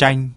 chanh